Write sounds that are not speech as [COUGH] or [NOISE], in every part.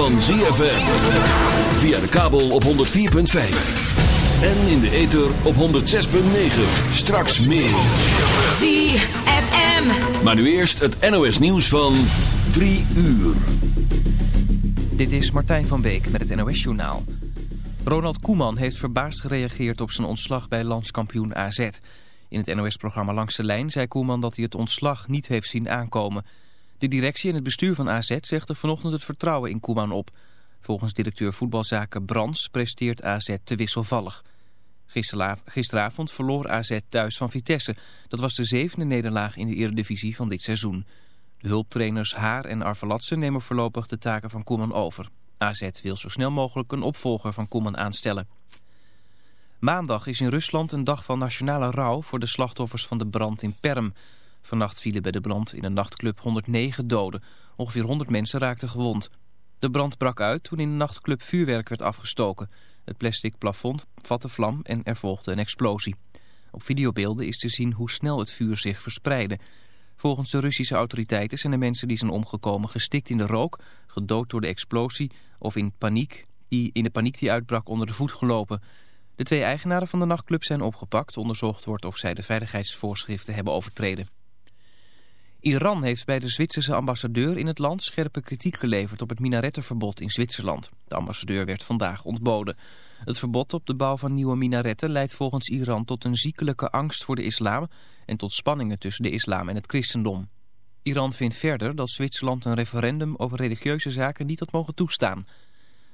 van ZFM. Via de kabel op 104.5. En in de ether op 106.9. Straks meer. ZFM. Maar nu eerst het NOS nieuws van 3 uur. Dit is Martijn van Beek met het NOS Journaal. Ronald Koeman heeft verbaasd gereageerd op zijn ontslag bij landskampioen AZ. In het NOS-programma Langs de Lijn zei Koeman dat hij het ontslag niet heeft zien aankomen... De directie en het bestuur van AZ zegt er vanochtend het vertrouwen in Koeman op. Volgens directeur voetbalzaken Brands presteert AZ te wisselvallig. Gisteravond verloor AZ thuis van Vitesse. Dat was de zevende nederlaag in de eredivisie van dit seizoen. De hulptrainers Haar en Arvelatse nemen voorlopig de taken van Koeman over. AZ wil zo snel mogelijk een opvolger van Koeman aanstellen. Maandag is in Rusland een dag van nationale rouw voor de slachtoffers van de brand in Perm... Vannacht vielen bij de brand in een nachtclub 109 doden. Ongeveer 100 mensen raakten gewond. De brand brak uit toen in de nachtclub vuurwerk werd afgestoken. Het plastic plafond vatte vlam en er volgde een explosie. Op videobeelden is te zien hoe snel het vuur zich verspreidde. Volgens de Russische autoriteiten zijn de mensen die zijn omgekomen gestikt in de rook, gedood door de explosie of in, paniek, die, in de paniek die uitbrak onder de voet gelopen. De twee eigenaren van de nachtclub zijn opgepakt. Onderzocht wordt of zij de veiligheidsvoorschriften hebben overtreden. Iran heeft bij de Zwitserse ambassadeur in het land scherpe kritiek geleverd op het minarettenverbod in Zwitserland. De ambassadeur werd vandaag ontboden. Het verbod op de bouw van nieuwe minaretten leidt volgens Iran tot een ziekelijke angst voor de islam en tot spanningen tussen de islam en het christendom. Iran vindt verder dat Zwitserland een referendum over religieuze zaken niet had mogen toestaan.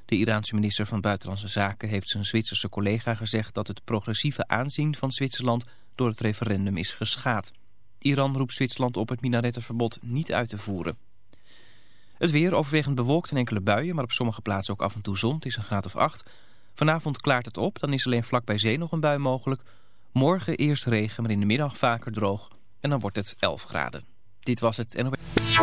De Iraanse minister van Buitenlandse Zaken heeft zijn Zwitserse collega gezegd dat het progressieve aanzien van Zwitserland door het referendum is geschaad. Iran roept Zwitserland op het minarettenverbod niet uit te voeren. Het weer overwegend bewolkt en enkele buien, maar op sommige plaatsen ook af en toe zon. Het is een graad of 8. Vanavond klaart het op, dan is alleen vlak bij zee nog een bui mogelijk. Morgen eerst regen, maar in de middag vaker droog. En dan wordt het 11 graden. Dit was het NOS.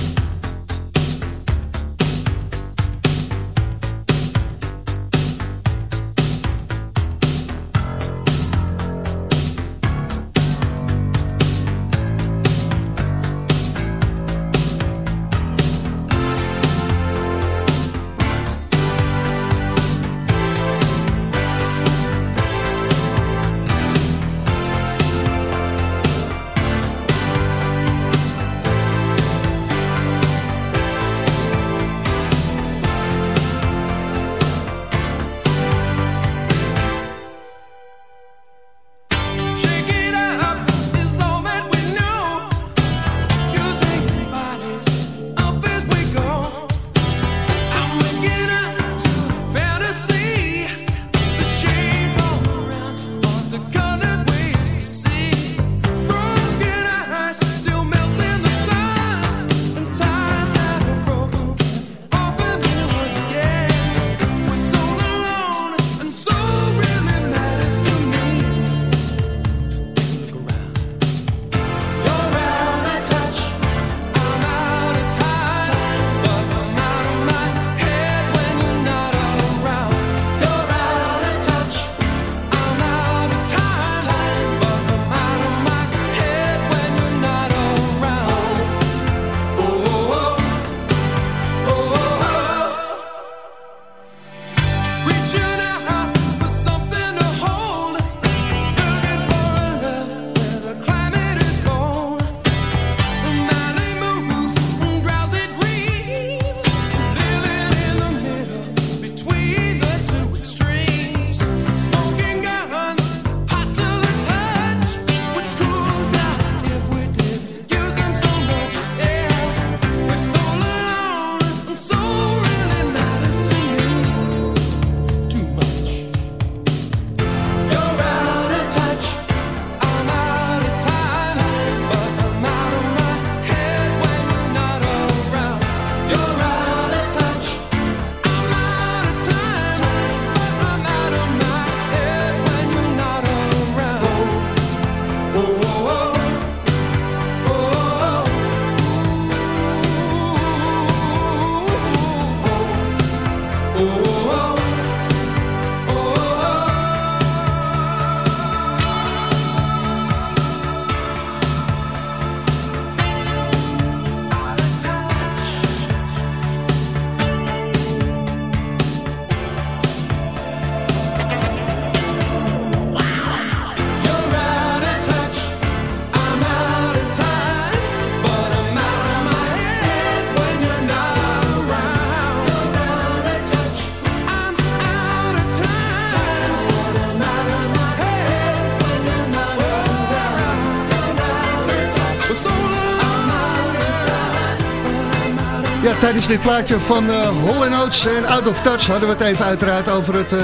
Dit plaatje van uh, Oates en Out of Touch hadden we het even uiteraard over het uh,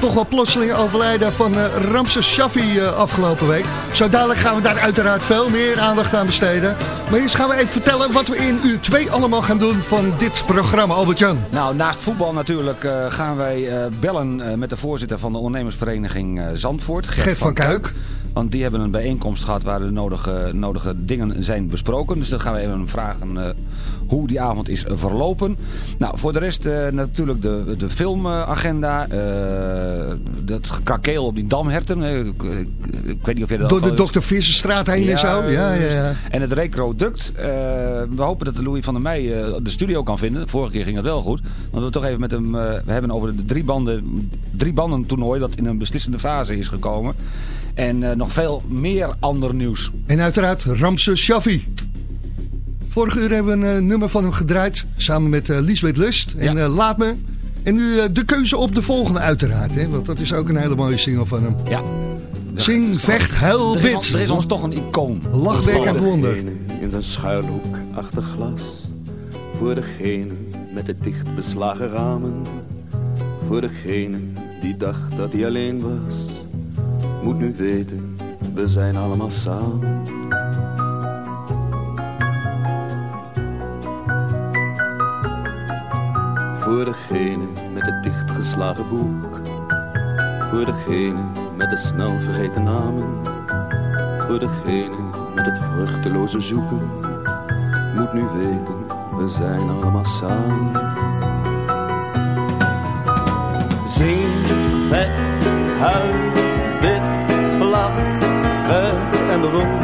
toch wel plotseling overlijden van uh, Ramses Shaffi afgelopen week. Zo dadelijk gaan we daar uiteraard veel meer aandacht aan besteden. Maar eerst gaan we even vertellen wat we in uur 2 allemaal gaan doen van dit programma, Albert-Jan. Nou, naast voetbal natuurlijk gaan wij bellen met de voorzitter van de ondernemersvereniging Zandvoort. Gert, Gert van, van Kuik. Want die hebben een bijeenkomst gehad waar de nodige, nodige dingen zijn besproken. Dus dan gaan we even vragen hoe die avond is verlopen. Nou, voor de rest uh, natuurlijk de, de filmagenda. Uh, dat gekakeel op die damherten. Ik, ik, weet niet of je dat Door de Dr. Visserstraat heen ja, en zo. Ja, ja, ja. En het Recroduct. we hopen dat de Louis van der Meij de studio kan vinden. Vorige keer ging het wel goed. Want we toch even met hem... we hebben over de drie banden, drie banden toernooi dat in een beslissende fase is gekomen. En uh, nog veel meer ander nieuws. En uiteraard Ramse Shaffi. Vorige uur hebben we een uh, nummer van hem gedraaid. Samen met uh, Liesbeth Lust. En ja. Laat me. En nu de keuze op de volgende uiteraard. Hè? Want dat is ook een hele mooie single van hem. Ja. Zing, vecht, huil, bid. Er is, er is ons toch een icoon. Lachwerk en wonder. In zijn schuilhoek achter glas. Voor degene met de dicht beslagen ramen. Voor degene die dacht dat hij alleen was moet nu weten, we zijn allemaal samen. Voor degene met het dichtgeslagen boek. Voor degene met de snel vergeten namen. Voor degene met het vruchteloze zoeken. Moet nu weten, we zijn allemaal samen. Zing, vet, huil en bewonder.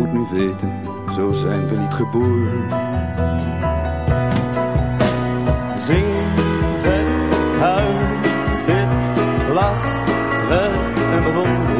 Moet nu weten, zo zijn we niet geboren. Zing, het, huil, bid, lach, werk en bewonder.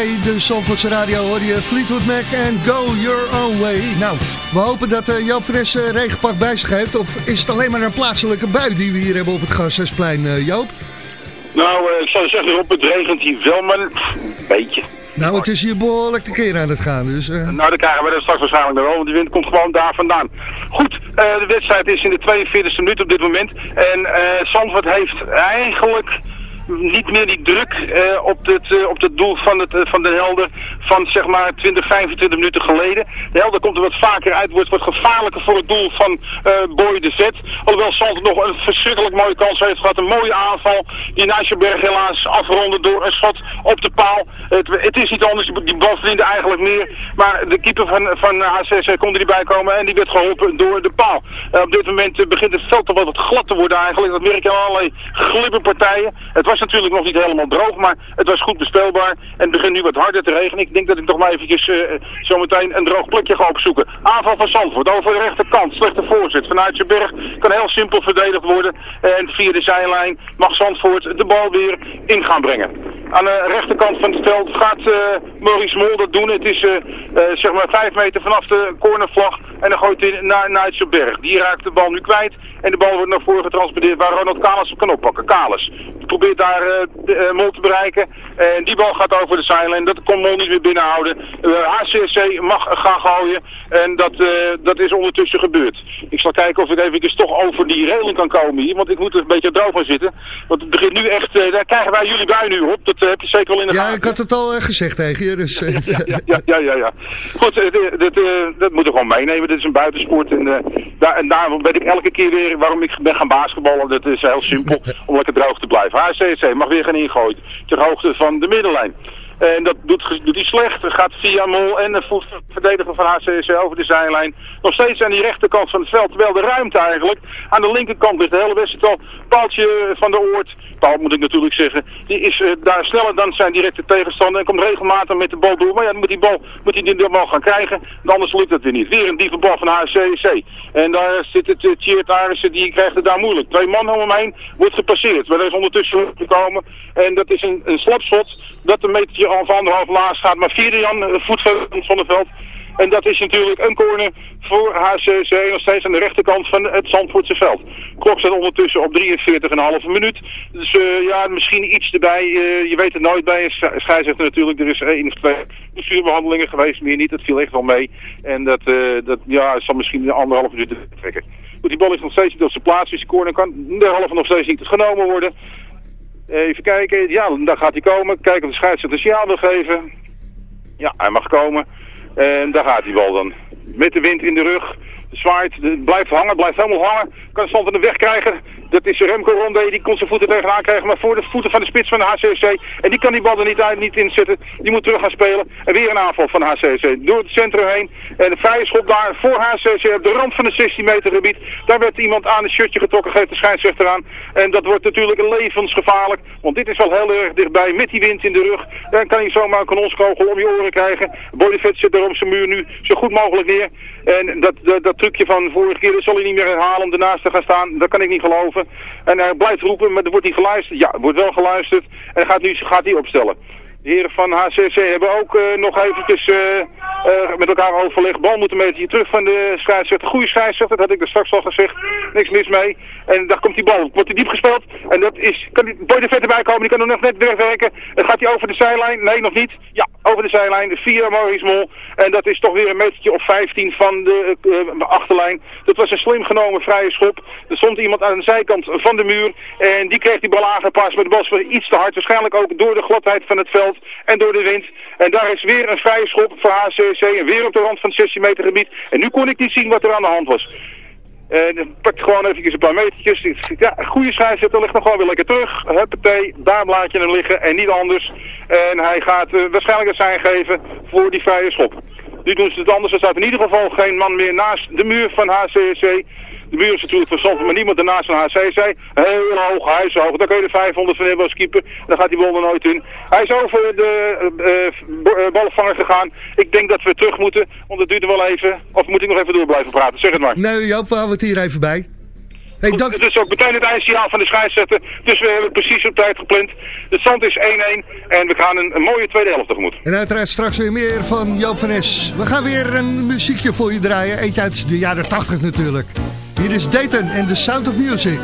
Bij de Zandvoortse Radio hoor je Fleetwood Mac en Go Your Own Way. Nou, we hopen dat uh, Joop Fres uh, regenpak bij zich heeft. Of is het alleen maar een plaatselijke bui die we hier hebben op het Gasthuisplein, uh, Joop? Nou, ik zou zeggen, op het regent hier wel, maar een beetje. Nou, het is hier behoorlijk de keer aan het gaan. Dus, uh... Nou, dan krijgen we er straks waarschijnlijk nog wel, want die wind komt gewoon daar vandaan. Goed, uh, de wedstrijd is in de 42e minuut op dit moment. En uh, Zandvoort heeft eigenlijk niet meer die druk uh, op, het, uh, op het doel van, het, uh, van de Helder van zeg maar 20, 25 minuten geleden. De Helder komt er wat vaker uit, wordt wat gevaarlijker voor het doel van Boy de Zet. Alhoewel Zand nog een verschrikkelijk mooie kans heeft gehad. Een mooie aanval die Nijsselberg helaas afronde door een schot op de paal. Het, het is niet anders, die bal verdiende eigenlijk meer. Maar de keeper van, van HCC kon er niet bij komen en die werd geholpen door de paal. op dit moment begint het veld toch wat glad te worden eigenlijk. Dat merk je aan allerlei glibberpartijen. Het was natuurlijk nog niet helemaal droog, maar het was goed bespeelbaar. En het begint nu wat harder te regenen. Ik denk dat ik nog maar eventjes uh, zometeen een droog plekje ga opzoeken. Aanval van Zandvoort over de rechterkant. Slechte voorzet vanuit je berg. Kan heel simpel verdedigd worden. En via de zijlijn mag Zandvoort de bal weer in gaan brengen. Aan de rechterkant van het veld gaat uh, Maurice Mol dat doen. Het is uh, zeg maar vijf meter vanaf de cornervlag. En dan gooit hij naar Nigel Berg. Die raakt de bal nu kwijt. En de bal wordt naar voren getransporteerd waar Ronald Kalis hem kan oppakken. Kalis probeert daar Mol te bereiken. En die bal gaat over de zijlijn. Dat kon Mol niet meer binnenhouden. Uh, HCC mag gaan gooien. En dat, dat is ondertussen gebeurd. Ik zal kijken of ik even toch over die regeling kan komen hier. Want ik moet er een beetje droog van zitten. Want het begint nu echt... daar krijgen wij jullie bij nu op. Dat heb je zeker wel in de Ja, gaten. ik had het al gezegd tegen je. Dus, ja, ja, ja, ja, ja, ja. Goed, dat, dat, dat moeten we gewoon meenemen. Dit is een buitensport. En, daar, en daarom weet ik elke keer weer waarom ik ben gaan basketballen. Dat is heel simpel. Om lekker droog te blijven. HCC mag weer gaan ingooien. Ter hoogte van de middenlijn. En dat doet, doet hij slecht. Gaat via Mol en de verdediger van HCC over de zijlijn. Nog steeds aan die rechterkant van het veld. Terwijl de ruimte eigenlijk aan de linkerkant ligt. De hele wedstrijd al. Paaltje van de Oort. Paal moet ik natuurlijk zeggen. Die is uh, daar sneller dan zijn directe tegenstander. En komt regelmatig met de bal door. Maar ja, moet die bal, moet hij die bal gaan krijgen. Anders lukt dat weer niet. Weer een diepe bal van HCC. En daar zit het uh. Die krijgt het daar moeilijk. Twee man om hem heen. Wordt gepasseerd. Maar er is ondertussen gekomen. En dat is een, een slapshot. Dat een metertje of anderhalf laag gaat. Maar Jan, uh, voet van het veld. En dat is natuurlijk een corner voor HCC nog steeds aan de rechterkant van het Zandvoortse veld. Klok staat ondertussen op 43,5 minuut. Dus uh, ja, misschien iets erbij. Uh, je weet het nooit bij scheidsrechter natuurlijk. Er is één of twee bestuurbehandelingen geweest, meer niet. Dat viel echt wel mee. En dat, dat ja, zal misschien een anderhalf minuut trekken. Goed, die bal is nog steeds niet op zijn plaats. Dus die corner kan derhalve nog steeds niet genomen worden. Even kijken. Ja, dan gaat hij komen. Kijken of de scheidsrechter signaal wil geven. Ja, hij mag komen. En daar gaat die bal dan. Met de wind in de rug. Zwaait, blijft hangen, blijft helemaal hangen. Kan stand van de weg krijgen. Dat is Remco Ronde, die kon zijn voeten tegenaan krijgen. Maar voor de voeten van de spits van de HCC. En die kan die bal er niet, niet inzetten. Die moet terug gaan spelen. En weer een aanval van HCC. Door het centrum heen. En de vrije schop daar voor HCC op de rand van het 16 meter gebied. Daar werd iemand aan het shirtje getrokken, geeft de scheidsrechter aan. En dat wordt natuurlijk levensgevaarlijk. Want dit is wel heel erg dichtbij met die wind in de rug. Dan kan hij zomaar een kanonskogel om je oren krijgen. Bodyfet zit er op zijn muur nu zo goed mogelijk neer. En dat, dat, trucje van vorige keer zal hij niet meer herhalen om ernaast te gaan staan. Dat kan ik niet geloven. En hij blijft roepen, maar er wordt niet geluisterd. Ja, wordt wel geluisterd. En gaat nu gaat hij opstellen. De heren van HCC hebben ook uh, nog eventjes uh, uh, met elkaar overlegd. Bal moet een beetje terug van de scheidsrechter. Goede scheidsrechter, dat had ik er straks al gezegd. Niks mis mee. En daar komt die bal. Wordt hij diep gespeeld. En dat is, kan die Boy de Vet erbij komen. Die kan nog net wegwerken. En gaat hij over de zijlijn? Nee, nog niet. Ja, over de zijlijn. Via Maurice Mol. En dat is toch weer een metertje of 15 van de achterlijn. Dat was een slim genomen vrije schop. Er stond iemand aan de zijkant van de muur. En die kreeg die bal aangepast. Maar de bal was iets te hard. Waarschijnlijk ook door de gladheid van het veld en door de wind. En daar is weer een vrije schop voor HCC en weer op de rand van het 16 meter gebied. En nu kon ik niet zien wat er aan de hand was. En pak gewoon even een paar metertjes. Ja, goede scheidsrechter ligt nog gewoon weer lekker terug. Huppatee, daar laat je hem liggen en niet anders. En hij gaat uh, waarschijnlijk het zijn geven voor die vrije schop. Nu doen ze het anders. Er staat in ieder geval geen man meer naast de muur van HCC. De muur is natuurlijk verstand, maar niemand ernaast van HCC. Heel hoog, hij is hoog. Daar kun je de 500 van hebben als keeper. Dan gaat die bal nooit in. Hij is over de uh, ballenvanger gegaan. Ik denk dat we terug moeten, want het duurt er wel even. Of moet ik nog even door blijven praten? Zeg het maar. Nee, Joop, we houden het hier even bij. Hey, dank- Het is ook meteen het eindsignaal van de scheidsrechter. Dus we hebben precies op tijd gepland. De stand is 1-1 en we gaan een, een mooie tweede helft tegemoet. En uiteraard straks weer meer van Joop van Es. We gaan weer een muziekje voor je draaien. Eentje uit de jaren 80 natuurlijk. Hier is Dayton en The Sound of Music.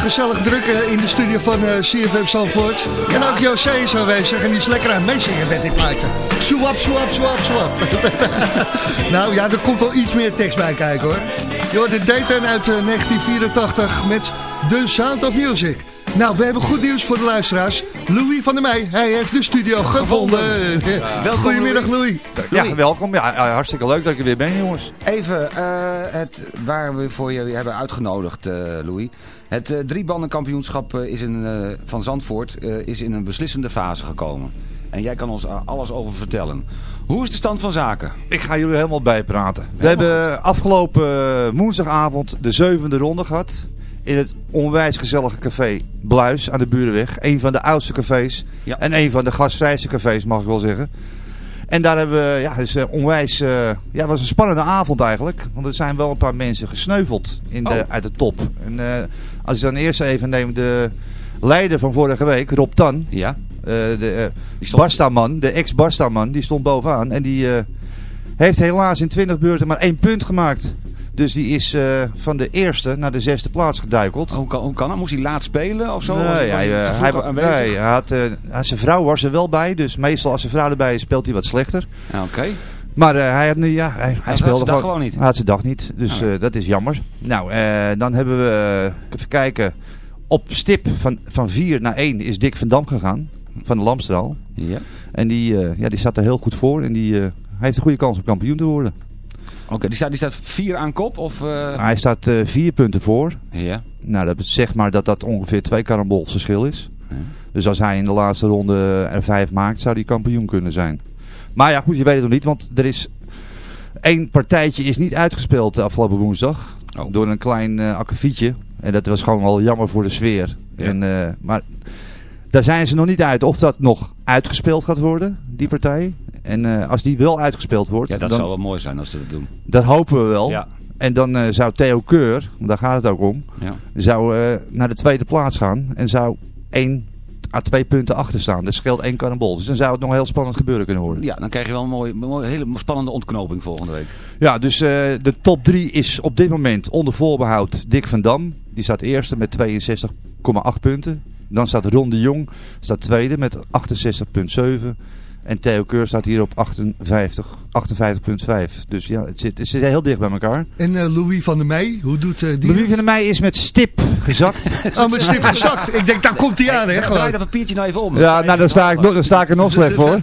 Gezellig druk eh, in de studio van eh, CFM Zandvoort. En ook José is aanwezig en die is lekker aan het meezingen met dit plaatje. Swap, swap, swap, swap. [LAUGHS] nou ja, er komt wel iets meer tekst bij kijken hoor. Je hoort de Dayton uit eh, 1984 met The Sound of Music. Nou, we hebben goed nieuws voor de luisteraars. Louis van der Meij, hij heeft de studio gevonden. Welkom, [LAUGHS] Goedemiddag Louis. Ja, welkom. Ja, ja, hartstikke leuk dat ik er weer ben, jongens. Even, eh, het, waar we voor je hebben uitgenodigd, eh, Louis. Het uh, driebandenkampioenschap is in, eh, van Zandvoort eh, is in een beslissende fase gekomen. En jij kan ons alles over vertellen. Hoe is de stand van zaken? Ik ga jullie helemaal bijpraten. We hebben afgelopen woensdagavond de zevende ronde gehad. In het onwijs gezellige café Bluis aan de Burenweg. Een van de oudste cafés. Ja. En een van de gastvrijste cafés, mag ik wel zeggen. En daar hebben we, ja, is eh, onwijs, eh, ja, was een spannende avond eigenlijk. Want er zijn wel een paar mensen gesneuveld in de, Oh. uit de top. En eh, als ik dan eerst even neem de leider van vorige week, Rob Tan. Ja? de stond- Bastaman, de ex-Bastaman, die stond bovenaan. En die heeft helaas in 20 beurten maar één punt gemaakt. Dus die is eh, van de eerste naar de zesde plaats geduikeld. Hoe kan, hoe kan dat? Moest hij laat spelen of zo? Nee, hij- eh, hij, nee, hij had, eh, zijn vrouw was er wel bij. Dus meestal als zijn vrouw erbij is, speelt hij wat slechter. Ja, Oké. Maar hij, had nu, ja, hij, hij had speelde zijn dag gewoon niet. Hij had zijn dag niet. Dus Ah. dat is jammer. Nou, dan hebben we, even kijken. Op stip van, van 4 naar 1 is Dick van Dam gegaan. Van de Lamstraal. Ja. En die, ja, die staat er heel goed voor. En die heeft een goede kans om kampioen te worden. Oké, die, staat, die staat vier aan kop? Of, eh, Hij staat eh, vier punten voor. Ja. Nou, dat zeg maar dat dat ongeveer twee karambols verschil is. Ja. Dus als hij in de laatste ronde er vijf maakt, zou hij kampioen kunnen zijn. Maar ja, goed, je weet het nog niet, want er is... één partijtje is niet uitgespeeld de afgelopen woensdag. Oh. Door een klein akkefietje. En dat was gewoon wel jammer voor de sfeer. Ja. En, maar daar zijn ze nog niet uit of dat nog uitgespeeld gaat worden, die partij. En eh, als die wel uitgespeeld wordt, ja, dat dan, zou wel mooi zijn als ze dat doen. dat hopen we wel. Ja. En dan eh, zou Theo Keur, want daar gaat het ook om, Ja. zou eh, naar de tweede plaats gaan. En zou één à twee punten achter staan. Dat scheelt één karambol. Dus dan zou het nog heel spannend gebeuren kunnen worden. ja, dan krijg je wel een mooie, mooie, hele spannende ontknoping volgende week. Ja, dus de top 3 is op dit moment onder voorbehoud Dick van Dam. Die staat eerste met 62,8 punten. Dan staat Ron de Jong, staat tweede met 68,7. En Theo Keur staat hier op 58, 58,5. Dus ja, het zit, het zit heel dicht bij elkaar. En eh, Louis van der Meij, hoe doet eh, die? Louis van der Meij is met stip gezakt. [LAUGHS] Oh, met stip gezakt. Ik denk, daar komt hij aan, hè? Ja, draai dat papiertje nou even om. Ja, nou dan sta ik, nog- dan sta ik er nog [LAUGHS] slecht voor.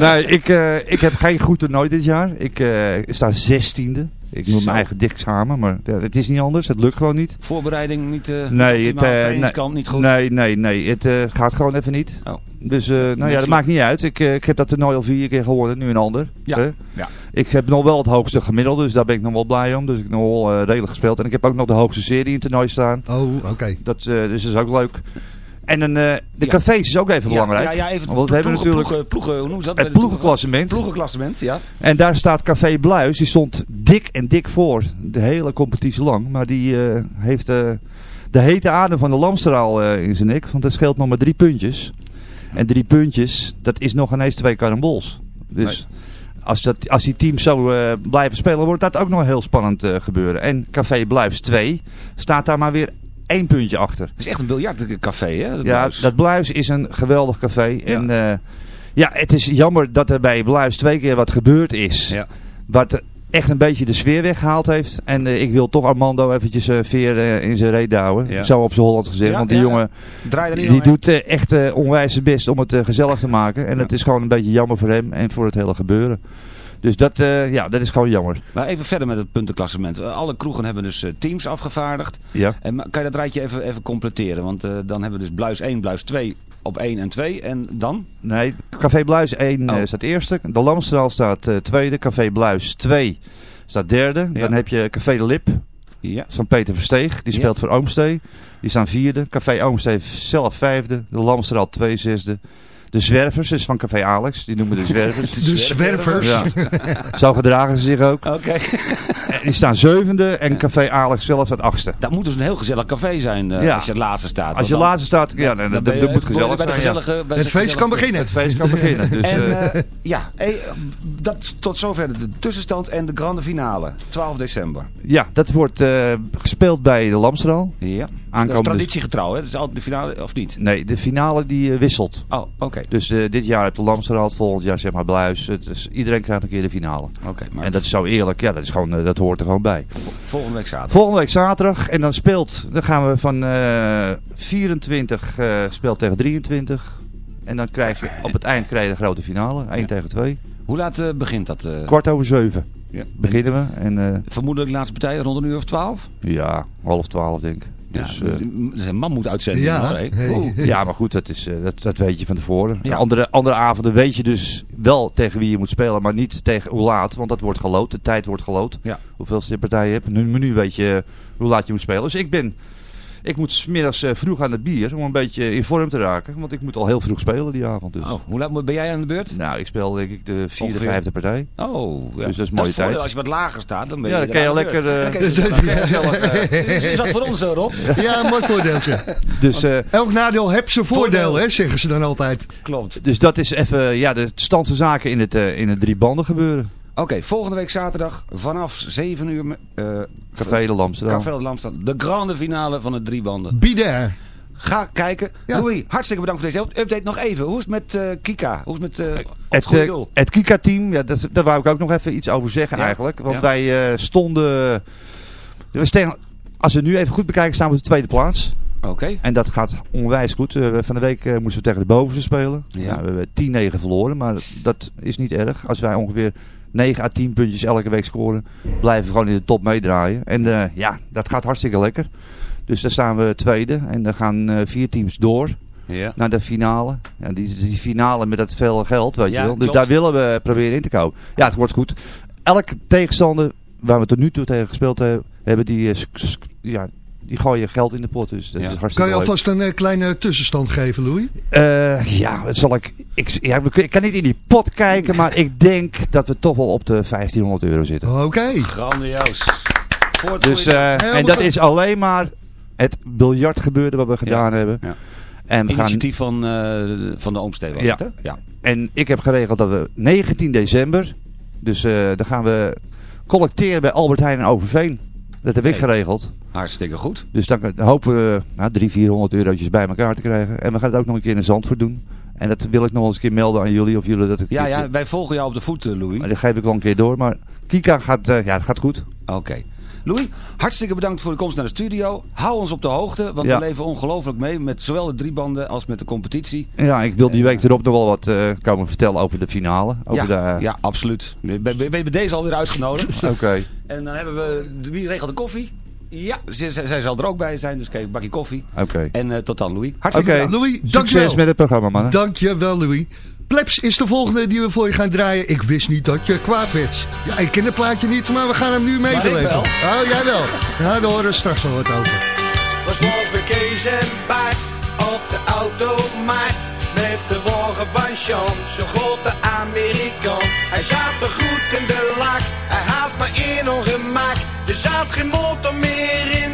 nee, ik, eh, ik heb geen goed toernooi dit jaar. Ik eh, sta zestiende. Ik moet Zo. mijn eigen schamen, maar het is niet anders. Het lukt gewoon niet. Voorbereiding niet uh, Nee, het, nee, trainingskamp niet goed. nee, nee, nee, het eh, gaat gewoon even niet. Oh. Dus nou ja, dat zo. maakt niet uit. Ik, ik heb dat toernooi al vier keer gewonnen, nu een ander. Ja. Ja. Ik heb nog wel het hoogste gemiddelde, dus daar ben ik nog wel blij om. Dus ik heb nog wel redelijk gespeeld. En ik heb ook nog de hoogste serie in het toernooi staan. Oh, oké. Dat, dus dat is ook leuk. En een, eh, de Ja. cafés is ook even belangrijk. Ja, ja, even Want we hebben natuurlijk ploegen, ploegen, hoe noemen ze dat? het ploegenklassement. Ploegenklassement, ja. En daar staat Café Bluis. Die stond dik en dik voor. De hele competitie lang. Maar die eh, heeft eh, de hete adem van de Lamstraal eh, in zijn nek. Want dat scheelt nog maar drie puntjes. En drie puntjes, dat is nog ineens twee karambols. Dus als, dat, als die teams zo eh, blijven spelen, wordt dat ook nog heel spannend eh, gebeuren. En Café Bluis 2 staat daar maar weer één puntje achter. Het is echt een biljartcafé, hè? dat Ja, Bluis. dat Bluis is een geweldig café. En eh, ja, het is jammer dat er bij Bluis twee keer wat gebeurd is. Ja. Wat echt een beetje de sfeer weggehaald heeft. En eh, ik wil toch Armando eventjes eh, veer in zijn reet douwen. Ja. Zo op zijn Holland gezegd. Ja, want die ja, jongen die doet echt onwijs zijn best om het gezellig te maken. En het is gewoon een beetje jammer voor hem en voor het hele gebeuren. Dus dat, eh, ja, dat is gewoon jammer. Maar even verder met het puntenklassement. Eh, Alle kroegen hebben dus eh, teams afgevaardigd. Ja. En kan je dat rijtje even, even completeren? Want dan hebben we dus Bluis 1, Bluis 2 op 1 en 2. En dan? Nee, Café Bluis 1 Oh. eh, staat eerste. De Lamstraal staat tweede. Café Bluis 2 staat derde. Ja. Dan heb je Café de Lip Ja. van Peter Versteeg. Die Ja. speelt voor Oomstee. Die staan vierde. Café Oomstee zelf vijfde. De Lamstraal twee zesde. De Zwervers is van Café Alex. Die noemen de Zwervers. [LAUGHS] De zwervers. Ja. [LAUGHS] Zo gedragen ze zich ook. Oké. [LAUGHS] Die staan zevende. En Café Alex zelf staat achtste. Dat moet dus een heel gezellig café zijn eh, Ja. als je het laatste staat. Als je dan- laatste staat, ja, dan, dat, ben je dat moet gezellig bij de zijn. ja. gezellige, bij Het feest kan beginnen. Het feest kan beginnen. Dus, En eh, eh, ja, eh, dat tot zover de tussenstand en de grande finale. 12 december. ja, dat wordt eh, gespeeld bij de Lamstraal. Ja. Is aankomende... traditiegetrouw, hè? Dat is altijd de finale, of niet? Nee, de finale die eh, wisselt. Oh, oké. Dus eh, dit jaar heb je Lamsterhout, volgend jaar zeg maar Bluis. Is, iedereen krijgt een keer de finale. Oké, maar En dat is zo eerlijk, ja, dat, is gewoon, eh, dat hoort er gewoon bij. volgende week zaterdag. Volgende week zaterdag en dan speelt, dan gaan we van eh 24 eh speelt tegen 23. En dan krijg je, op het eind krijg je de grote finale, 1 tegen 2. Hoe laat begint dat? Kwart over 7 Ja. beginnen we. En Vermoedelijk laatste partij rond een uur of twaalf? ja, half 12 denk ik. Ja, Dus, eh, dat is een man moet uitzenden. Ja, hey. [LAUGHS] Ja, maar goed, dat, is, eh, dat, dat weet je van tevoren. Ja. Andere, andere avonden weet je dus wel tegen wie je moet spelen, maar niet tegen hoe laat. Want dat wordt geloot, de tijd wordt geloot. Ja. Hoeveel partij je hebt. Nu, nu weet je hoe laat je moet spelen. Dus ik ben... Ik moet smiddags eh, vroeg aan het bier om een beetje in vorm te raken. Want ik moet al heel vroeg spelen die avond. Dus. Oh, hoe laat moet- ben jij aan de beurt? Nou, ik speel denk ik de vierde, Ongeveer. vijfde partij. Oh, ja. Dus dat is mooie voordeel tijd. Als je wat lager staat, dan ben Ja, je dan kan je aan de lekker, beurt. eh, Dan kan je [LAUGHS] gezellig, [LAUGHS] eh, Is, dat voor ons zo, Rob? [LAUGHS] Ja, een mooi voordeeltje. Dus, eh, Elk nadeel heeft zijn voordeel, hè, zeggen ze dan altijd. Klopt. dus dat is even ja, de stand van zaken in het, eh, in het drie banden gebeuren. Oké, volgende week zaterdag vanaf 7 uur... eh Café de Lamsterdam. Café de Lamstad. De grande finale van het drie banden. Be there. Ga kijken. Ja. Louis, hartstikke bedankt voor deze update. Nog even, hoe is het met eh, Kika? Hoe is het met eh, het Het, Kika-team, ja, dat, daar wou ik ook nog even iets over zeggen Ja. eigenlijk. Want Ja. wij eh, stonden... We staan, als we nu even goed bekijken, staan we op de tweede plaats. Oké. En dat gaat onwijs goed. Van de week moesten we tegen de bovenste spelen. Ja. Ja. we hebben 10-9 verloren, maar dat is niet erg. Als wij ongeveer 9 à 10 puntjes elke week scoren, blijven gewoon in de top meedraaien. En eh, ja, dat gaat hartstikke lekker. Dus daar staan we tweede en dan gaan eh, vier teams door Ja. naar de finale. Ja, die, die finale met dat veel geld, weet Ja, je wel. Dus daar willen we proberen in te komen. Ja, het wordt goed. Elke tegenstander waar we tot nu toe tegen gespeeld hebben, hebben die, eh, ja, die gooien geld in de pot. Dus dat Ja. is Kan je leuk. alvast een eh, kleine tussenstand geven, Louis? Eh, ja, wat zal ik, ik, ja, ik kan niet in die pot kijken, maar ik denk dat we toch wel op de 1500 euro zitten. Oké. Grandioos. Voor het Dus, eh, en dat is alleen maar het biljartgebeurde wat we gedaan hebben. ja. En we gaan, Initiatief van, eh, van de Oomstee was Ja. het, hè? Ja. En ik heb geregeld dat we 19 december, dus eh dan gaan we collecteren bij Albert Heijn en Overveen. Dat heb ik Hey. geregeld. Hartstikke goed. Dus dan hopen we nou, 300, 400 eurotjes bij elkaar te krijgen. En we gaan het ook nog een keer in Zandvoort doen. En dat wil ik nog eens een keer melden aan jullie. Of jullie dat Ja, ja, wij volgen jou op de voet, eh, Louis. Maar dat geef ik wel een keer door. Maar Kika gaat, eh, ja, gaat goed. Oké. Louis, hartstikke bedankt voor de komst naar de studio. Hou ons op de hoogte, want Ja. we leven ongelooflijk mee met zowel de driebanden als met de competitie. Ja, ik wil die week erop nog wel wat eh, komen vertellen over de finale. Over ja, de, ja, absoluut. Ben ben je bij deze alweer uitgenodigd? [LAUGHS] Oké. en dan hebben we, wie regelt de koffie? Ja, zij, zal er ook bij zijn, dus kijk, een bakje koffie. Oké. En eh, tot dan, Louis. Hartstikke bedankt. Louis, Succes dankjewel. met het programma, mannen. Dankjewel, Louis. Plebs is de volgende die we voor je gaan draaien. Ik wist niet dat je kwaad werd. Ja, ik ken het plaatje niet, maar we gaan hem nu mee Maar te ik leven. wel. Oh, jij wel. Ja, daar horen we straks wel wat over. was was bij Kees en Bart op de automaat. Met de wagen van Sean, zo'n grote Amerikaan. Hij zat er goed in de lak, hij had maar één ongemak. Er zat geen motor meer in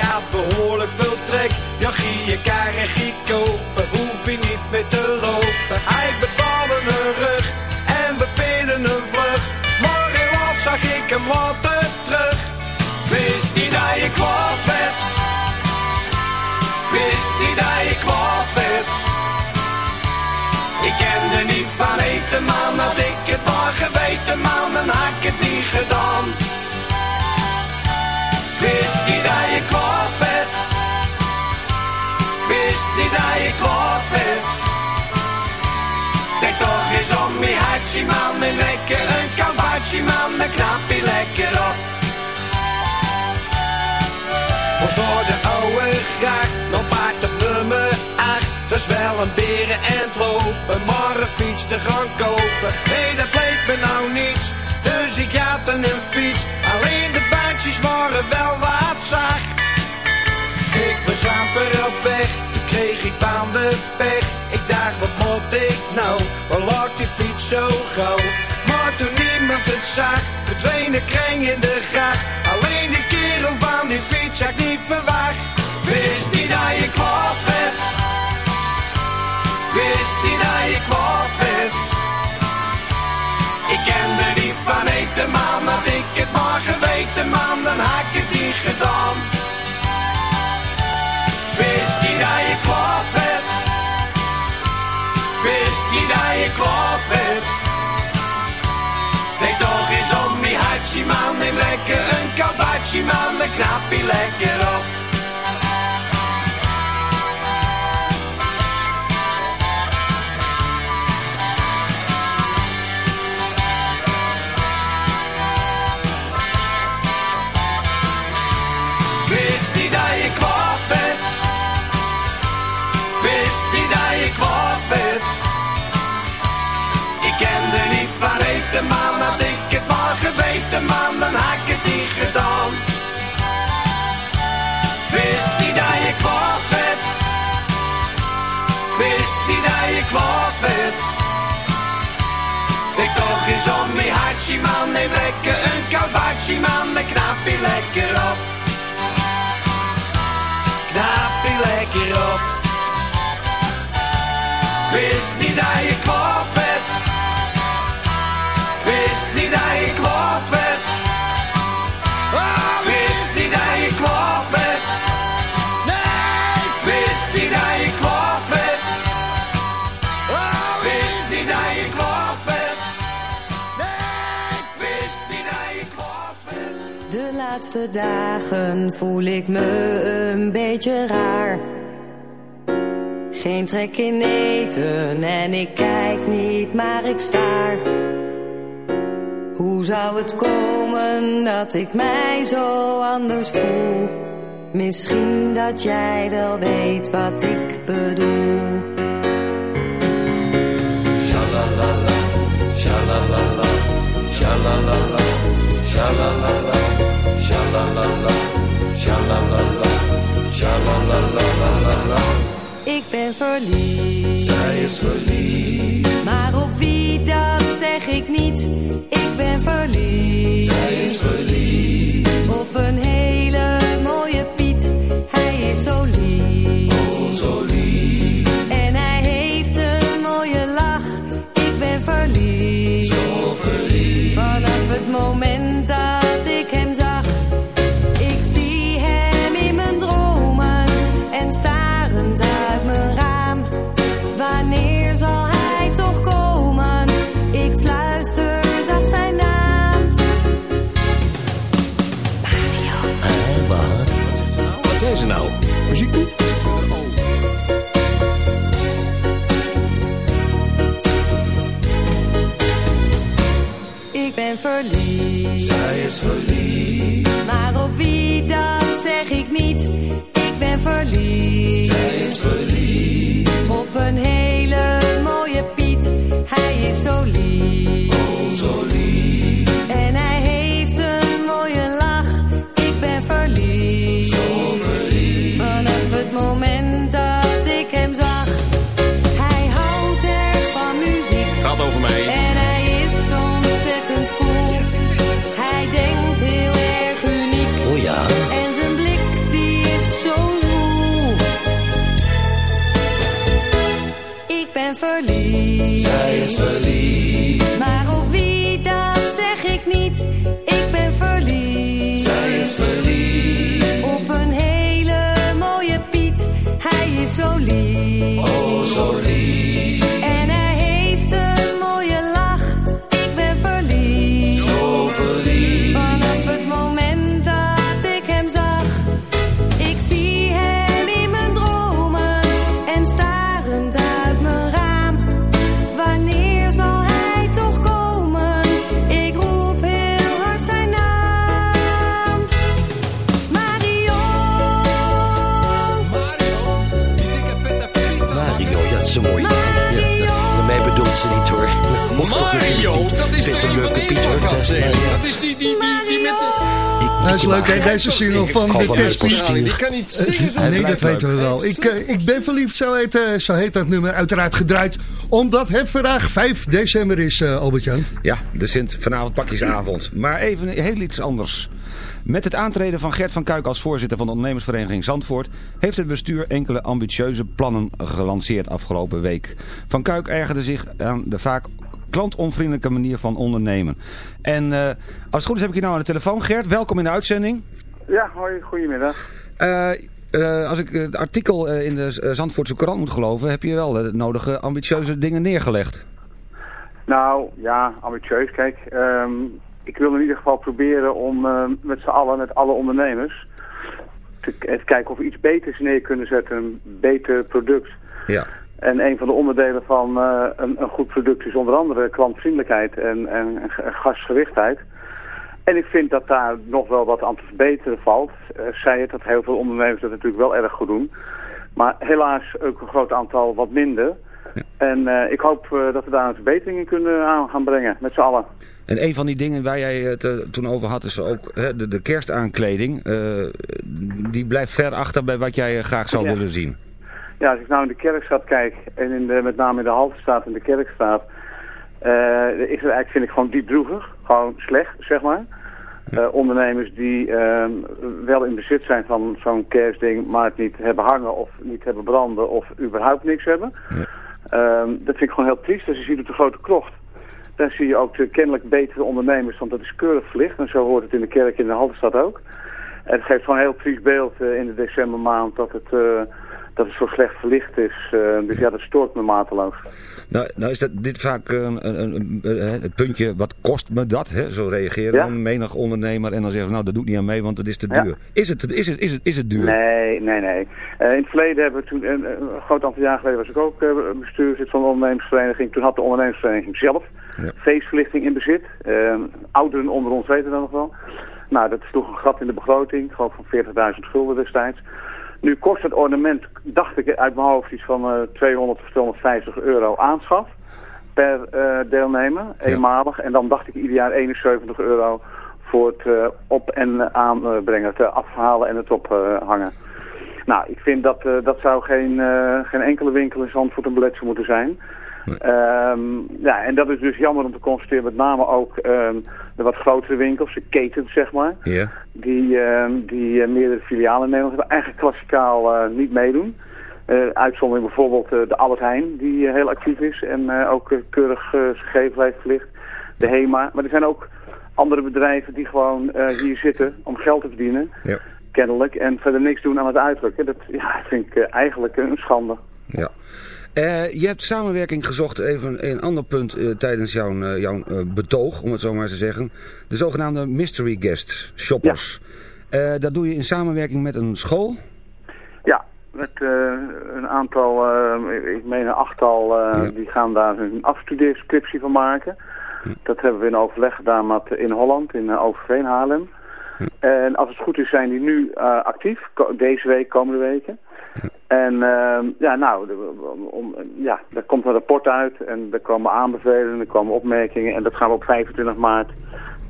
had behoorlijk veel trek. Ja, je kar en kopen, hoef je niet meer te lopen. Je hartje, man. En lekker een kabaatje, man. Dan knap je lekker op. Ons door de oude gracht, nog paard op nummer 8. Dat is wel een beren en lopen, maar een fiets te gaan kopen. Dat zo gauw? Maar toen niemand het zag, verdween de kring in de gracht. Alleen die kerel van die fiets had niet verwacht. Kaboutsje, man. Dan knap je lekker op. Knap je lekker op. Wist niet dat je kwaad laatste dagen voel ik me een beetje raar. Geen trek in eten en ik kijk niet, maar ik staar. Hoe zou het komen dat ik mij zo anders voel? Misschien dat jij wel weet wat ik bedoel. Shalalala, shalalala, shalalala, shalalala, Ik ben verliefd. Zij is verliefd. Maar op wie dat zeg ik niet. Ik ben verliefd. Zij is verliefd. Op een hele mooie Piet. Hij is zo lief. Oh, zo lief. En hij heeft een mooie lach. Ik ben verliefd. Zo verliefd. Vanaf het moment dat ze nou? Muziek niet? Ik ben verliefd. Zij is verliefd. Maar op wie dat zeg ik niet. Ik ben verliefd. Zij is verliefd. Op een hele mooie Piet. Hij is zo lief. Oh, zo lief. Moment dat ik hem zag. Hij houdt erg van muziek. Gaat over mij. En hij is ontzettend cool. Hij denkt heel erg uniek. Oh ja. En zijn blik die is zo zoel. Ik ben verliefd. Zij is verliefd. Hij is Dat is leuk, hè? Deze single van de postuur. Die kan niet zingen zo Nee, dat weten we wel. Ik, eh, ik ben verliefd, zo heet, eh, zo heet dat nummer. Uiteraard gedraaid, omdat het vandaag 5 december is, eh, Albert-Jan. Ja, de Sint vanavond pakjesavond. Maar even heel iets anders. Met het aantreden van Gert van Kuik als voorzitter van de ondernemersvereniging Zandvoort... heeft het bestuur enkele ambitieuze plannen gelanceerd afgelopen week. Van Kuik ergerde zich aan de vaak klantonvriendelijke manier van ondernemen. En eh, als het goed is heb ik je nou aan de telefoon. Gert, welkom in de uitzending. Ja, hoi, goedemiddag. Eh, eh, als ik het artikel in de Zandvoortse Courant moet geloven... heb je wel de nodige ambitieuze dingen neergelegd. Nou, ja, ambitieus. Kijk, ehm, ik wil in ieder geval proberen om met z'n allen, met alle ondernemers, te, even kijken of we iets beters neer kunnen zetten, een beter product. Ja. En een van de onderdelen van eh, een, een goed product is onder andere klantvriendelijkheid en, en, en. En ik vind dat daar nog wel wat aan te verbeteren valt. Uh, zij het dat heel veel ondernemers dat natuurlijk wel erg goed doen. Maar helaas ook een groot aantal wat minder. En uh, ik hoop uh, dat we daar een verbetering in kunnen aan gaan brengen, met z'n allen. En een van die dingen waar jij het uh, toen over had, is ook hè, de, de kerstaankleding. die blijft ver achter bij wat jij graag zou Ja. willen zien. Ja, als ik nou in de Kerkstraat kijk, en in de, met name in de Haltestraat en de Kerkstraat, eh, is het eigenlijk, vind ik, gewoon diep droevig. Gewoon slecht, zeg maar. Eh, ondernemers die ehm, wel in bezit zijn van zo'n kerstding, maar het niet hebben hangen of niet hebben branden of überhaupt niks hebben. Ehm, dat vind ik gewoon heel triest. Als je ziet op de grote krocht, daar zie je ook de kennelijk betere ondernemers, want dat is keurig verlicht. En zo hoort het in de kerk in de Haltestraat ook. En het geeft gewoon een heel triest beeld eh, in de decembermaand dat het, eh, dat het zo slecht verlicht is. Eh, dus ja, dat stoort me mateloos. Nou, nou is dat dit vaak een, een, een, een- het puntje, wat kost me dat? Hè? Zo reageren Ja. menig ondernemer en dan zeggen ze, nou dat doe ik niet aan mee, want het is te Ja. duur. Is, het, is, het, is, het, is het duur? Nee, nee, nee. Eh, in het verleden hebben we toen, een, een groot aantal jaar geleden was ik ook uh, bestuurslid van de ondernemersvereniging. Toen had de ondernemersvereniging zelf feestverlichting in bezit. Eh, ouderen onder ons weten dat nog wel. Nou, dat sloeg een gat in de begroting, gewoon van 40.000 gulden destijds. Nu kost het ornament, dacht ik uit mijn hoofd, iets van eh 200 of 250 euro aanschaf per eh, deelnemer, eenmalig. En dan dacht ik ieder jaar 71 euro voor het eh, op- en aanbrengen, het eh, afhalen en het ophangen. nou, ik vind dat eh, dat zou geen, eh, geen enkele winkel in Zandvoort een beletsel moeten zijn. Ehm, ja, en dat is dus jammer om te constateren, met name ook ehm, de wat grotere winkels, de ketens zeg maar, die, ehm, die eh, meerdere filialen in Nederland hebben, eigenlijk klassikaal eh, niet meedoen. Eh uitzondering bijvoorbeeld de Albert Heijn, die heel actief is en ook keurig zijn gegevens heeft verlicht. De HEMA, maar er zijn ook andere bedrijven die gewoon hier zitten om geld te verdienen, Ja. kennelijk, en verder niks doen aan het uitdrukken. Dat ja, vind ik eigenlijk een schande. Ja. Eh, je hebt samenwerking gezocht, even een ander punt eh, tijdens jouw, eh, jouw betoog, om het zo maar te zeggen. De zogenaamde mystery guests, shoppers. Dat doe je in samenwerking met een school. Ja, met een aantal, ik meen een achttal, die gaan daar een afstudeerscriptie van maken. Dat hebben we in overleg gedaan met, in Holland, in Overveen, Haarlem. En als het goed is zijn die nu actief, deze week, komende weken. En ehm, ja, nou, om, ja, daar komt een rapport uit en er komen aanbevelingen, er komen opmerkingen. En dat gaan we op 25 maart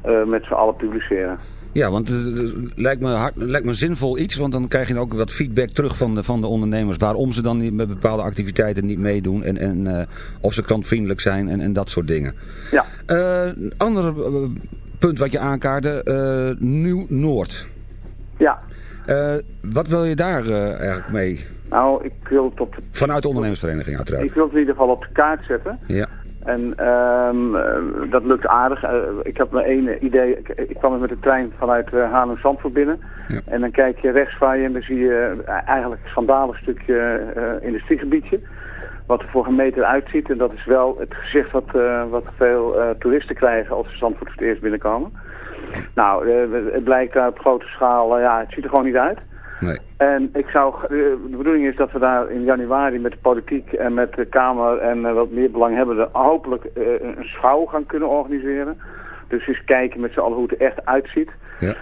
eh, met z'n allen publiceren. Ja, want het eh, lijkt, me hard, lijkt me zinvol iets, want dan krijg je ook wat feedback terug van de, van de ondernemers. Waarom ze dan niet met bepaalde activiteiten niet meedoen en, en eh, of ze klantvriendelijk zijn en, en dat soort dingen. Ja. Eh, een ander eh, punt wat je aankaarde, eh, Nieuw-Noord. Ja. Eh, wat wil je daar eh, eigenlijk mee? Nou, ik wil het op de Vanuit de ondernemersvereniging uiteraard. Ik wil het in ieder geval op de kaart zetten. Ja. En ehm, eh, dat lukt aardig. Ik heb mijn ene idee. Ik, ik kwam met de trein vanuit uh, Haarlem Zandvoort binnen. En dan kijk je rechts van je en dan zie je eigenlijk een schandalig stukje industriegebiedje. Wat er voor een meter uitziet. En dat is wel het gezicht wat, wat veel toeristen krijgen als ze Zandvoort voor het eerst binnenkomen. Nou, eh, het blijkt daar op grote schaal, eh, ja, het ziet er gewoon niet uit. Nee. En ik zou, eh, de bedoeling is dat we daar in januari met de politiek en met de Kamer en wat meer belanghebbenden hopelijk een schouw gaan kunnen organiseren. Dus eens kijken met z'n allen hoe het er echt uitziet. Ja.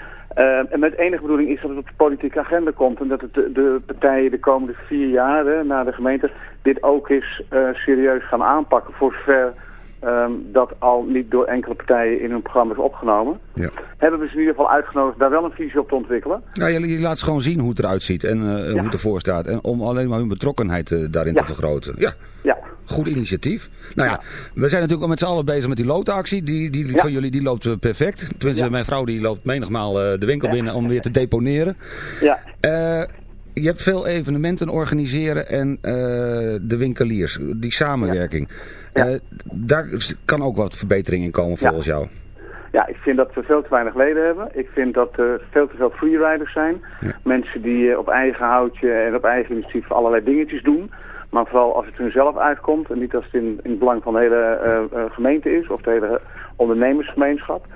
En met enige bedoeling is dat het op de politieke agenda komt en dat het de, de partijen de komende vier jaar na de gemeente dit ook eens serieus gaan aanpakken voor zover ehm, dat al niet door enkele partijen in hun programma is opgenomen. Ja. Hebben we ze in ieder geval uitgenodigd daar wel een visie op te ontwikkelen. Nou, je, je laat ze gewoon zien hoe het eruit ziet en eh, hoe het ervoor staat. En om alleen maar hun betrokkenheid eh, daarin te vergroten. Ja. Ja. Goed initiatief. Nou ja, we zijn natuurlijk al met z'n allen bezig met die loodactie. Die, die van jullie die loopt eh, perfect. Tenminste, mijn vrouw die loopt menigmaal de winkel binnen om weer te deponeren. Ja. Je hebt veel evenementen organiseren en de winkeliers, die samenwerking. Eh, daar kan ook wat verbetering in komen volgens jou. Ja, ik vind dat we veel te weinig leden hebben. Ik vind dat er veel te veel freeriders zijn. Mensen die eh, op eigen houtje en op eigen initiatief allerlei dingetjes doen. Maar vooral als het hun zelf uitkomt en niet als het in, in het belang van de hele eh, gemeente is of de hele ondernemersgemeenschap.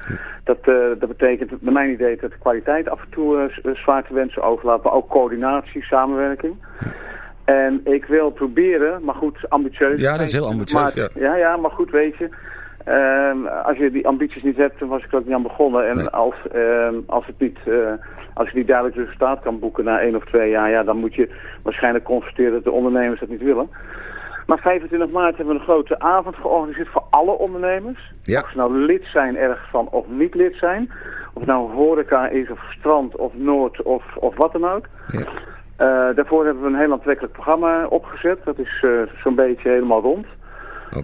Dat, dat betekent naar mijn idee dat de kwaliteit af en toe zwaar te wensen overlaat, maar ook coördinatie, samenwerking. En ik wil proberen, maar goed, ambitieus. Ja, dat is heel ambitieus, Maar- ja. ja, ja, maar goed, weet je. ehm, als je die ambities niet hebt, dan was ik er ook niet aan begonnen. En als, ehm, als, het niet, eh, als je niet duidelijk resultaat kan boeken na één of twee jaar, ja, dan moet je waarschijnlijk constateren dat de ondernemers dat niet willen. Maar 25 maart hebben we een grote avond georganiseerd voor alle ondernemers. Ja. Of ze nou lid zijn ergens van of niet lid zijn. Of het nou horeca is of strand of noord of, of wat dan ook. Eh, daarvoor hebben we een heel aantrekkelijk programma opgezet. Dat is eh, zo'n beetje helemaal rond.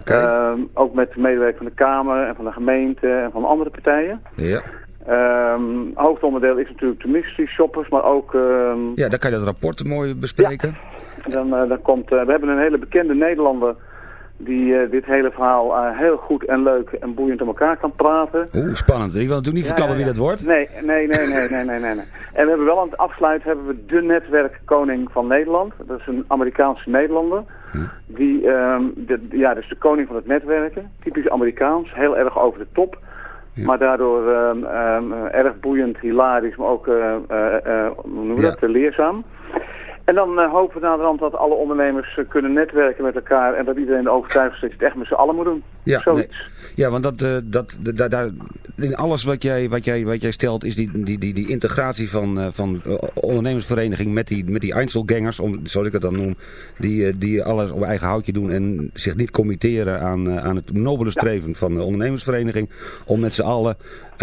Ehm, ook met de medewerking van de Kamer en van de gemeente en van andere partijen. Ja. Ehm, hoofdonderdeel is natuurlijk de mystery shoppers, maar ook... ehm, ja, dan kan je dat rapport mooi bespreken. dan, eh, dan komt, eh, we hebben een hele bekende Nederlander die eh, dit hele verhaal eh, heel goed en leuk en boeiend aan elkaar kan praten. Oeh, spannend. Ik wil natuurlijk niet Ja, verklappen ja, wie dat wordt. Nee, nee, nee, nee, nee, nee, nee. En we hebben wel aan het afsluiten hebben we de netwerkkoning van Nederland. Dat is een Amerikaanse Nederlander. Die, ehm, de, ja, dus de koning van het netwerken. Typisch Amerikaans, heel erg over de top. Maar daardoor ehm, ehm, eh, erg boeiend, hilarisch, maar ook, eh, hoe noemen we Ja. dat, leerzaam. En dan eh, hopen we naderhand dat alle ondernemers eh, kunnen netwerken met elkaar en dat iedereen overtuigd is dat je het echt met z'n allen moet doen. Ja, Zoiets. nee. ja want dat, eh, dat, da- da- daar in alles wat jij, wat jij, wat jij stelt is die, die, die, die integratie van, van ondernemersvereniging met die, met die Einzelgangers, om, zoals ik het dan noem, die, die alles op eigen houtje doen en zich niet committeren aan, aan het nobele streven van de ondernemersvereniging om met z'n allen,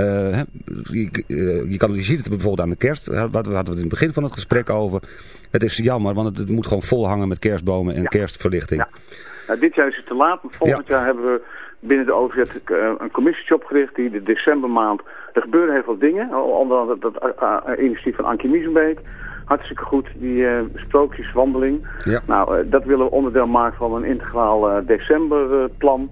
hè, je, eh, je, kan, je ziet het bijvoorbeeld aan de kerst, wat hadden we het in het begin van het gesprek over. Het is jammer, want het, het moet gewoon vol hangen met kerstbomen en kerstverlichting. Nou, dit jaar is het te laat, maar volgend jaar hebben we binnen de OVZ eh, een commissietje opgericht die de decembermaand... Er gebeuren heel veel dingen, onder andere dat, dat eh, eh, initiatief van Ankie Miesenbeek. Hartstikke goed, die eh, sprookjeswandeling. Ja. Nou, eh, dat willen we onderdeel maken van een integraal eh, decemberplan.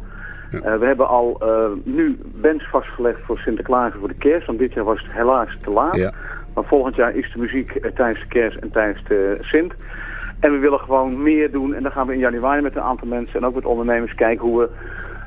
Eh, we hebben al eh, nu bands vastgelegd voor Sinterklaas en voor de kerst, want dit jaar was het helaas te laat. Ja. Maar volgend jaar is de muziek eh, tijdens de kerst en tijdens de Sint. En we willen gewoon meer doen. En dan gaan we in januari met een aantal mensen en ook met ondernemers kijken hoe we...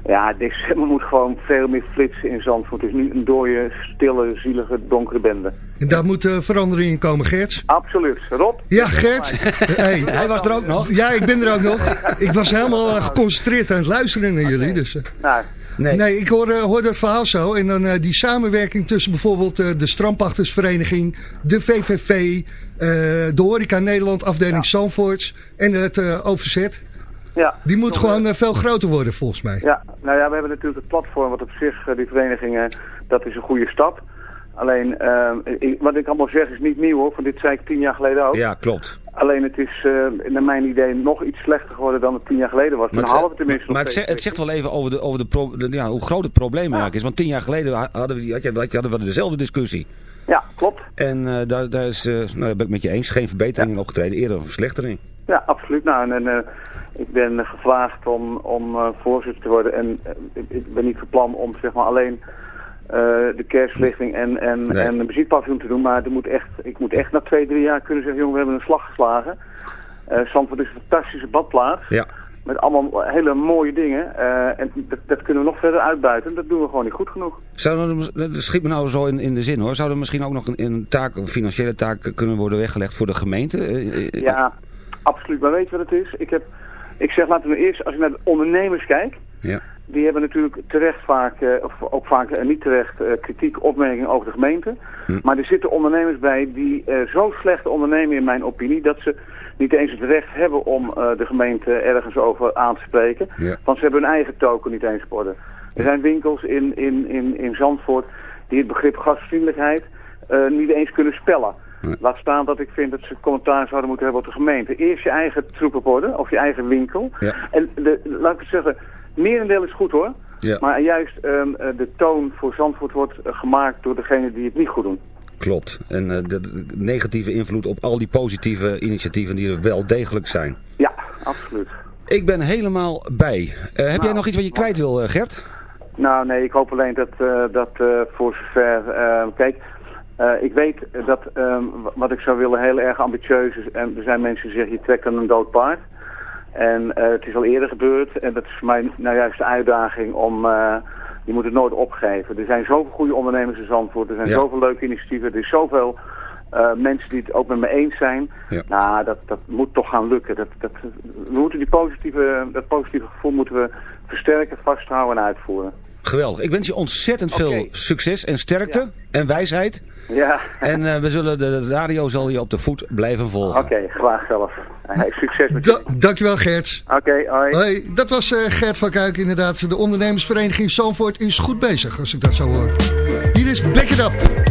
Ja, december [LAUGHS] moet gewoon veel meer flitsen in Zandvoort. Het is nu een dode, stille, zielige, donkere bende. En daar moet eh, verandering in komen, Gert. Absoluut. Rob? Ja, Gert. [LAUGHS] Hey. Hij was er ook nog. Ja, ik ben er ook nog. [LAUGHS] Ik was helemaal eh, geconcentreerd aan het luisteren naar jullie. Dus, eh. Nou, Nee, ik hoor, hoor dat verhaal zo. En dan eh, die samenwerking tussen bijvoorbeeld eh, de strandpachtersvereniging, de VVV, eh, de Horeca Nederland, afdeling Zandvoorts en het eh, OVZ. Ja. Die moet gewoon eh, veel groter worden volgens mij. Ja, nou ja, we hebben natuurlijk het platform wat op zich, eh, die verenigingen, dat is een goede stap. Alleen, eh, ik- wat ik allemaal zeg is niet nieuw hoor, van dit zei ik tien jaar geleden ook. Ja, klopt. Alleen het is naar mijn idee nog iets slechter geworden dan het tien jaar geleden was. Maar, een halve tenminste. maar het, zegt, het zegt wel even over, de, over de pro- de- ja, hoe groot het probleem eigenlijk is. Want tien jaar geleden ha- hadden we, had je, had je- hadden we dezelfde discussie. Ja, klopt. En daar, daar is, eh, nou, daar ben ik met je eens, geen verbetering in opgetreden, eerder een verslechtering. Ja, absoluut. Nou, en, en, eh, ik ben gevraagd om, om eh, voorzitter te worden. En eh, ik, ben niet van plan om zeg maar alleen de kerstverlichting en, en, Nee. en de muziekpaviljoen te doen. Maar er moet echt, ik moet echt na twee, drie jaar kunnen zeggen, jongen, we hebben een slag geslagen. Zandvoort is een fantastische badplaats. Ja. Met allemaal hele mooie dingen. En dat, dat kunnen we nog verder uitbuiten. Dat doen we gewoon niet goed genoeg. Zou er, dat schiet me nou zo in, in de zin hoor. Zou er misschien ook nog een, een taak, een financiële taak kunnen worden weggelegd voor de gemeente? Ja, absoluut. Maar weet wat het is? Ik, heb, ik zeg, laten we eerst, als ik naar de ondernemers kijk... Ja. Die hebben natuurlijk terecht vaak, eh, of ook vaak eh, niet terecht, eh, kritiek, opmerkingen over de gemeente. Hm. Maar er zitten ondernemers bij die zo slecht ondernemen in mijn opinie... dat ze niet eens het recht hebben om de gemeente ergens over aan te spreken. Ja. Want ze hebben hun eigen token niet eens op orde. Er zijn winkels in, in, in, in Zandvoort die het begrip gastvriendelijkheid niet eens kunnen spellen. Laat staan dat ik vind dat ze commentaar zouden moeten hebben op de gemeente. Eerst je eigen troep op orde, of je eigen winkel. Ja. En de, laat ik het zeggen, merendeel is goed hoor. Ja. Maar juist ehm, eh, de toon voor Zandvoort wordt eh, gemaakt door degenen die het niet goed doen. Klopt. En eh, de, negatieve invloed op al die positieve initiatieven die er wel degelijk zijn. Ja, absoluut. Ik ben helemaal bij. Heb jij nog iets wat je kwijt wil, Gert? Nou nee, ik hoop alleen dat, dat voor zover... kijk, eh, ik weet dat ehm, wat ik zou willen heel erg ambitieus is. En er zijn mensen die zeggen, je trekt aan een dood paard. En eh, het is al eerder gebeurd. En dat is voor mij nou juist de uitdaging om... eh, je moet het nooit opgeven. Er zijn zoveel goede ondernemers in Zandvoort. Er zijn Ja. zoveel leuke initiatieven. Er is zoveel mensen die het ook met me eens zijn. Ja. Nou, dat, dat moet toch gaan lukken. Dat, dat, we moeten die positieve, dat positieve gevoel moeten we versterken, vasthouden en uitvoeren. Geweldig. Ik wens je ontzettend veel succes en sterkte en wijsheid. Ja, En eh, we zullen de radio zal je op de voet blijven volgen. oké, graag zelf. Hey, succes met Da dankjewel Gert. Oké, hoi. Hoi, dat was eh, Gert van Kuik inderdaad. De ondernemersvereniging Zandvoort is goed bezig als ik dat zo hoor. Hier is Back It Up.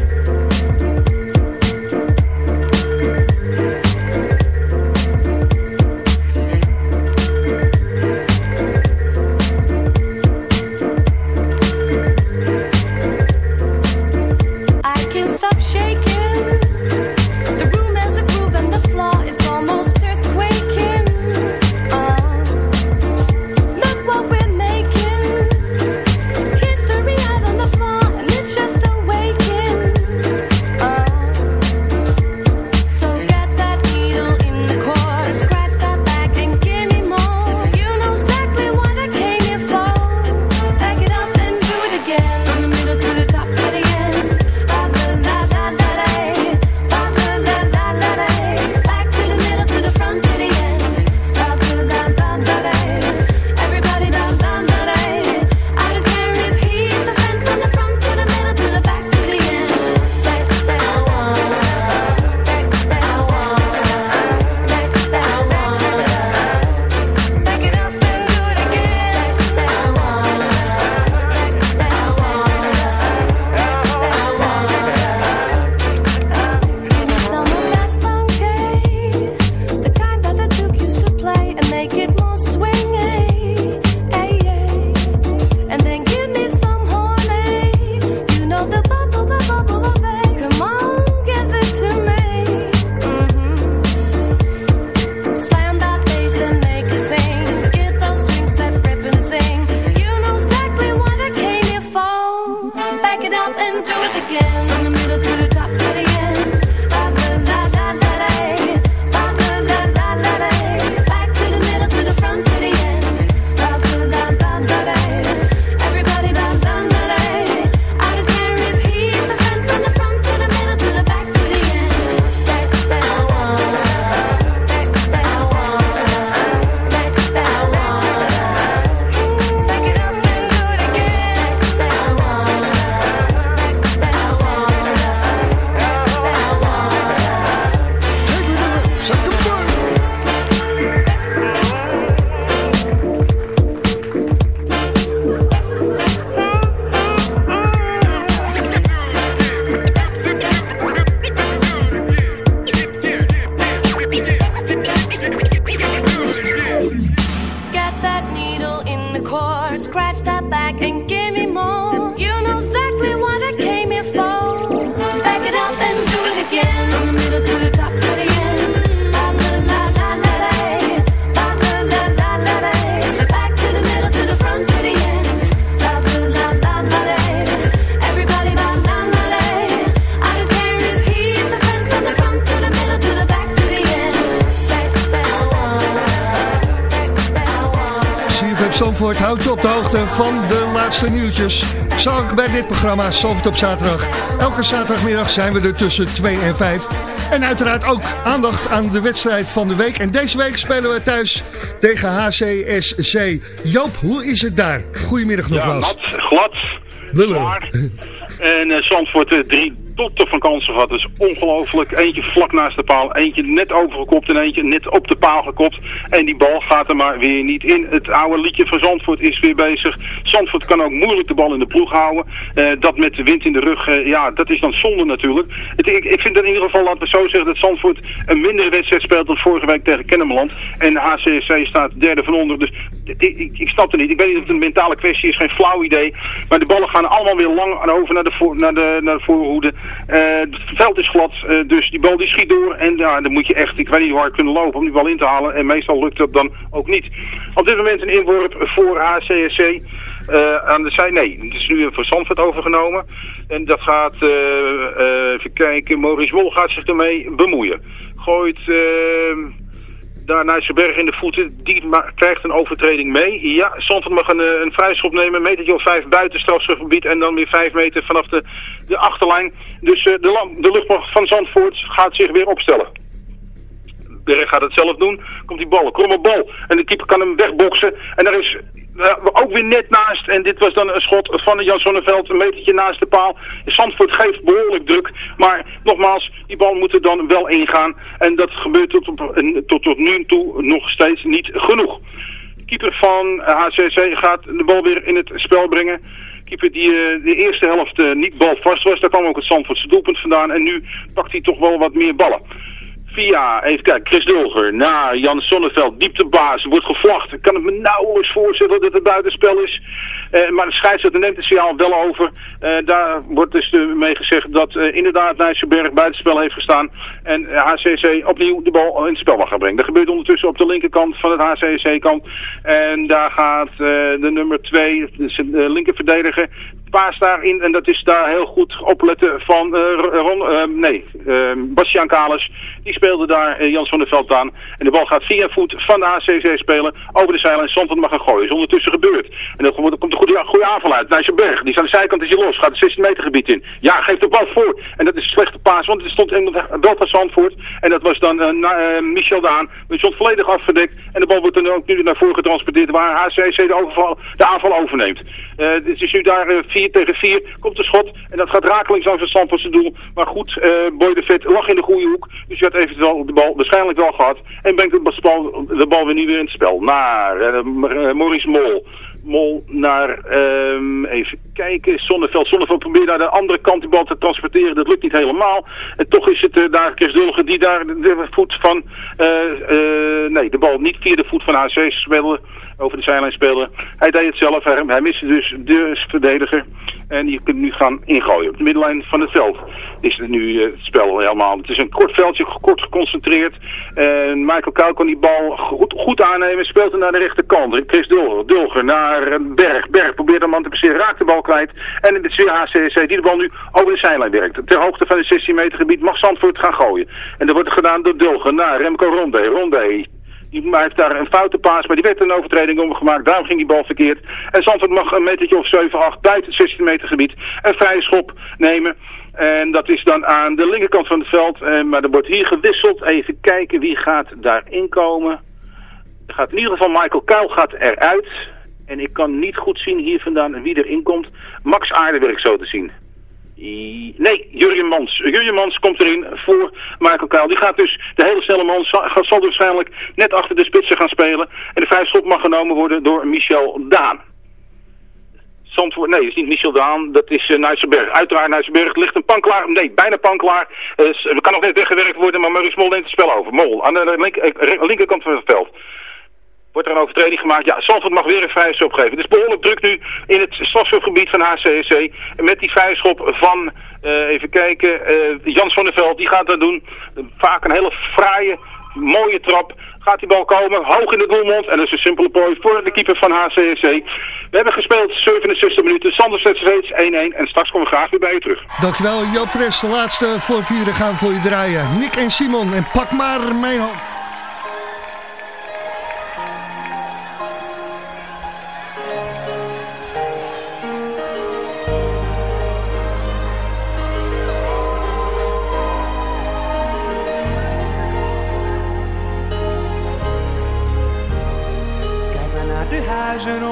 Houdt je op de hoogte van de laatste nieuwtjes. Zo ook bij dit programma Zandvoort op zaterdag. Elke zaterdagmiddag zijn we er tussen 2 en 5. En uiteraard ook aandacht aan de wedstrijd van de week. En deze week spelen we thuis tegen HCSC. Joop, hoe is het daar? Goedemiddag Ja, nogmaals. nat, glad, zwaar. En eh Zandvoort eh, drie dotten van kansen gehad. Is ongelooflijk. Eentje vlak naast de paal, eentje net overgekopt en eentje net op de paal gekopt. En die bal gaat er maar weer niet in. Het oude liedje van Zandvoort is weer bezig. Zandvoort kan ook moeilijk de bal in de ploeg houden. Eh, dat met de wind in de rug, eh, ja, dat is dan zonde natuurlijk. Ik, ik vind in ieder geval, laten we zo zeggen, dat Zandvoort een mindere wedstrijd speelt dan vorige week tegen Kennemerland. En de HCSC staat derde van onder. Dus ik, ik, ik snap het niet. Ik weet niet of het een mentale kwestie is, geen flauw idee. Maar de ballen gaan allemaal weer lang over naar de, naar de, naar de voorhoede. Eh, het veld is glad, eh, dus die bal die schiet door. En ja, dan moet je echt, ik weet niet hoe kunnen lopen om die bal in te halen. En meestal lukt dat dan ook niet. Op dit moment een inworp voor HCSC. Eh, aan de zij, nee, het is nu voor Zandvoort overgenomen. En dat gaat, eh, eh, even kijken, Maurice Wol gaat zich ermee bemoeien. Gooit, daar Nijsselberg in de voeten. Die krijgt een overtreding mee. Ja, Zandvoort mag een, eh, een vrijschop nemen. Een metertje of vijf buiten strafschopgebied. En dan weer vijf meter vanaf de, de achterlijn. Dus eh, de, de luchtmacht van Zandvoort gaat zich weer opstellen. Berg gaat het zelf doen. Komt die bal, kromme bal. En de keeper kan hem wegboksen. En daar is eh, ook weer net naast. En dit was dan een schot van Jan Sonneveld. Een metertje naast de paal. Zandvoort geeft behoorlijk druk. Maar nogmaals, die bal moet er dan wel ingaan. En dat gebeurt tot, op, tot, tot nu toe nog steeds niet genoeg. De keeper van HCC gaat de bal weer in het spel brengen. Keeper die eh, de eerste helft eh, niet balvast was. Daar kwam ook het Zandvoortse doelpunt vandaan. En nu pakt hij toch wel wat meer ballen. Via, even kijken, Chris Dulger naar Jan Sonneveld, dieptebaas, wordt gevlacht. Ik kan het me nauwelijks voorstellen dat het buitenspel is. Eh, maar de scheidsrechter neemt het signaal wel over. Eh, daar wordt dus eh, mee gezegd dat eh, inderdaad Nijsselberg buitenspel heeft gestaan. En HCC opnieuw de bal in het spel mag gaan brengen. Dat gebeurt ondertussen op de linkerkant van het HCC-kant. En daar gaat de nummer 2, dus de linker verdediger, paas daarin. En dat is daar heel goed opletten van eh, Ron, eh, nee, eh, Bastiaan Kalis. Die speelde daar Jans van der Veld aan. En de bal gaat via voet van de HCC spelen over de zijlijn. Zandvoort mag gaan gooien. Is ondertussen gebeurd. En dan komt een goede, goede aanval uit. Nijsselberg, die is aan de zijkant is hij los. Gaat het 16 meter gebied in. Ja, geeft de bal voor. En dat is een slechte paas, want er stond wel van Zandvoort. En dat was dan Michel Daan. Die stond volledig afgedekt. En de bal wordt dan ook nu naar voren getransporteerd waar HCC de, overval, de aanval overneemt. Het is nu daar 4 tegen 4. Komt de schot. En dat gaat rakelings over het Zandvoortse doel. Maar goed, eh Boy de Vet lag in de goede hoek. Dus je had eventueel de bal waarschijnlijk wel gehad. En brengt de bal, de bal weer niet weer in het spel. Naar eh, Maurice Mol. Mol naar, ehm, even kijken, Zonneveld. Zonneveld probeert naar de andere kant die bal te transporteren. Dat lukt niet helemaal. En toch is het daar Chris die daar de, de voet van, nee, de bal niet via de voet van HC speelde, over de zijlijn speelde. Hij deed het zelf, hij, hij miste dus de verdediger. En je kunt nu gaan ingooien. Op de middenlijn van het veld is het nu eh, het spel helemaal. Het is een kort veldje, kort geconcentreerd. En Michael Kuil kan die bal goed, goed aannemen. Speelt hem naar de rechterkant. Chris Dulger, Dulger naar eh, Berg. Berg probeert hem aan te passeren, raakt de bal kwijt. En het is weer HCC die de bal nu over de zijlijn werkt. Ter hoogte van het 16 meter gebied mag Zandvoort gaan gooien. En dat wordt gedaan door Dulger naar Remco Ronde. Ronde die heeft daar een foute paas, maar die werd een overtreding omgemaakt. Daarom ging die bal verkeerd. En Zandvoort mag een metertje of 7, 8 buiten het 16 meter gebied een vrije schop nemen. En dat is dan aan de linkerkant van het veld. Eh, maar er wordt hier gewisseld. Even kijken wie gaat daarin komen. Gaat in ieder geval Michael Kuil gaat eruit. En ik kan niet goed zien hier vandaan wie erin komt. Max Aardewerk zo te zien. Nee, Jurjen Mans. Jurjen Mans komt erin voor Michael Kuil. Die gaat dus, de hele snelle man, zal, gaat- zal waarschijnlijk net achter de spitsen gaan spelen. En de vijf schop mag genomen worden door Michel Daan. Zandvoort, nee, dat is niet Michel Daan, dat is uh, Nijsselberg. Uiteraard Nijsselberg, ligt een pan klaar, nee, bijna pan klaar. Eh, kan nog net weggewerkt worden, maar Maurice Mol neemt het spel over. Mol, aan de eh, linkerkant van het veld. Wordt er een overtreding gemaakt? Ja, Zandvoort mag weer een vrije schop geven. Is behoorlijk druk nu in het strafschopgebied van HCSC. En met die vrije schop van, eh, even kijken, eh Jans van der Veld, die gaat dat doen. Vaak een hele fraaie, mooie trap. Gaat die bal komen, hoog in de doelmond. En dat is een simpele prooi voor de keeper van HCSC. We hebben gespeeld 67 minuten. Sander zet steeds 1-1. En straks komen we graag weer bij u terug. Dankjewel Joop Fres, de laatste voor vieren gaan voor je draaien. Nick en Simon en pak maar mijn hand. imagine